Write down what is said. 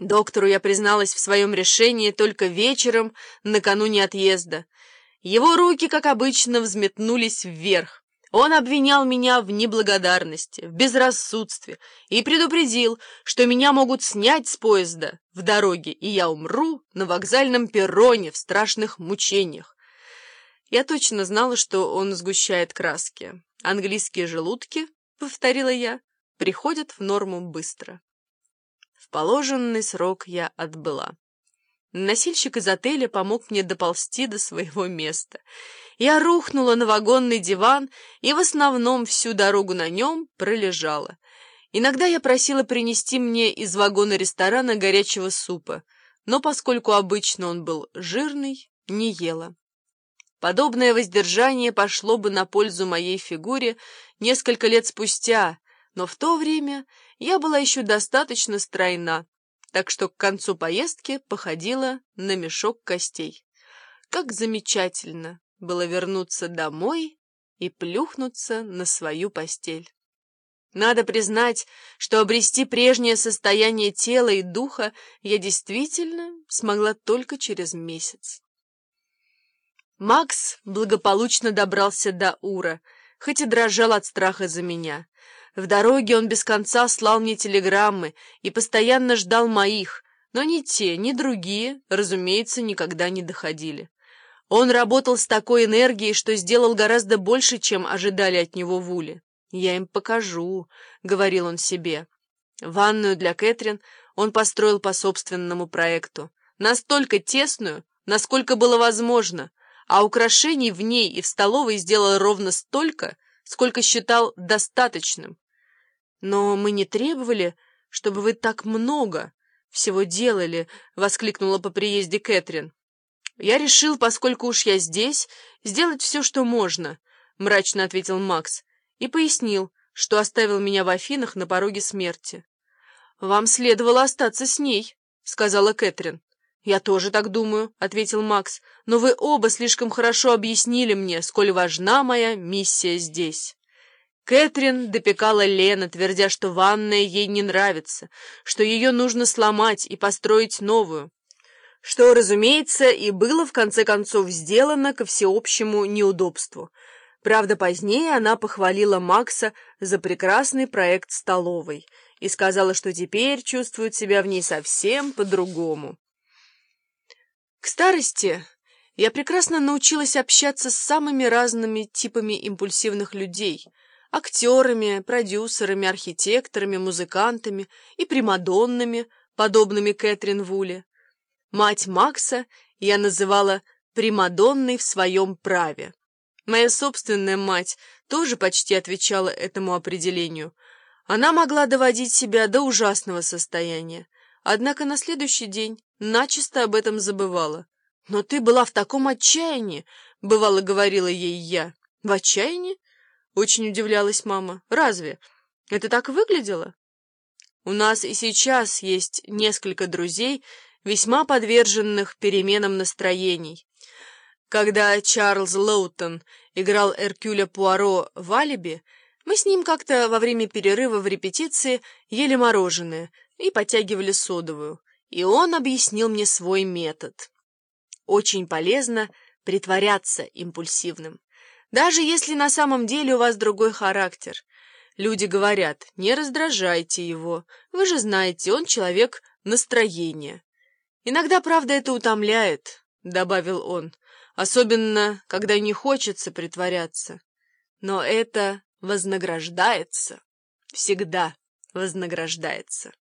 Доктору я призналась в своем решении только вечером, накануне отъезда. Его руки, как обычно, взметнулись вверх. Он обвинял меня в неблагодарности, в безрассудстве и предупредил, что меня могут снять с поезда в дороге, и я умру на вокзальном перроне в страшных мучениях. Я точно знала, что он сгущает краски. Английские желудки, — повторила я, — приходят в норму быстро. В положенный срок я отбыла. Носильщик из отеля помог мне доползти до своего места. Я рухнула на вагонный диван и в основном всю дорогу на нем пролежала. Иногда я просила принести мне из вагона ресторана горячего супа, но поскольку обычно он был жирный, не ела. Подобное воздержание пошло бы на пользу моей фигуре несколько лет спустя, но в то время я была еще достаточно стройна, так что к концу поездки походила на мешок костей. Как замечательно было вернуться домой и плюхнуться на свою постель. Надо признать, что обрести прежнее состояние тела и духа я действительно смогла только через месяц. Макс благополучно добрался до Ура, хоть и дрожал от страха за меня. В дороге он без конца слал мне телеграммы и постоянно ждал моих, но ни те, ни другие, разумеется, никогда не доходили. Он работал с такой энергией, что сделал гораздо больше, чем ожидали от него в Уле. «Я им покажу», — говорил он себе. Ванную для Кэтрин он построил по собственному проекту. Настолько тесную, насколько было возможно — а украшений в ней и в столовой сделал ровно столько, сколько считал достаточным. «Но мы не требовали, чтобы вы так много всего делали», — воскликнула по приезде Кэтрин. «Я решил, поскольку уж я здесь, сделать все, что можно», — мрачно ответил Макс и пояснил, что оставил меня в Афинах на пороге смерти. «Вам следовало остаться с ней», — сказала Кэтрин. «Я тоже так думаю», — ответил Макс, «но вы оба слишком хорошо объяснили мне, сколь важна моя миссия здесь». Кэтрин допекала Лена, твердя, что ванная ей не нравится, что ее нужно сломать и построить новую. Что, разумеется, и было в конце концов сделано ко всеобщему неудобству. Правда, позднее она похвалила Макса за прекрасный проект столовой и сказала, что теперь чувствует себя в ней совсем по-другому. К старости я прекрасно научилась общаться с самыми разными типами импульсивных людей — актерами, продюсерами, архитекторами, музыкантами и примадоннами, подобными Кэтрин Вуле. Мать Макса я называла примадонной в своем праве. Моя собственная мать тоже почти отвечала этому определению. Она могла доводить себя до ужасного состояния, однако на следующий день начисто об этом забывала. «Но ты была в таком отчаянии!» — бывало говорила ей я. «В отчаянии?» — очень удивлялась мама. «Разве? Это так выглядело?» У нас и сейчас есть несколько друзей, весьма подверженных переменам настроений. Когда Чарльз Лоутон играл Эркюля Пуаро в «Алиби», мы с ним как-то во время перерыва в репетиции ели мороженое и подтягивали содовую и он объяснил мне свой метод. Очень полезно притворяться импульсивным, даже если на самом деле у вас другой характер. Люди говорят, не раздражайте его, вы же знаете, он человек настроения. Иногда, правда, это утомляет, — добавил он, — особенно, когда не хочется притворяться. Но это вознаграждается, всегда вознаграждается.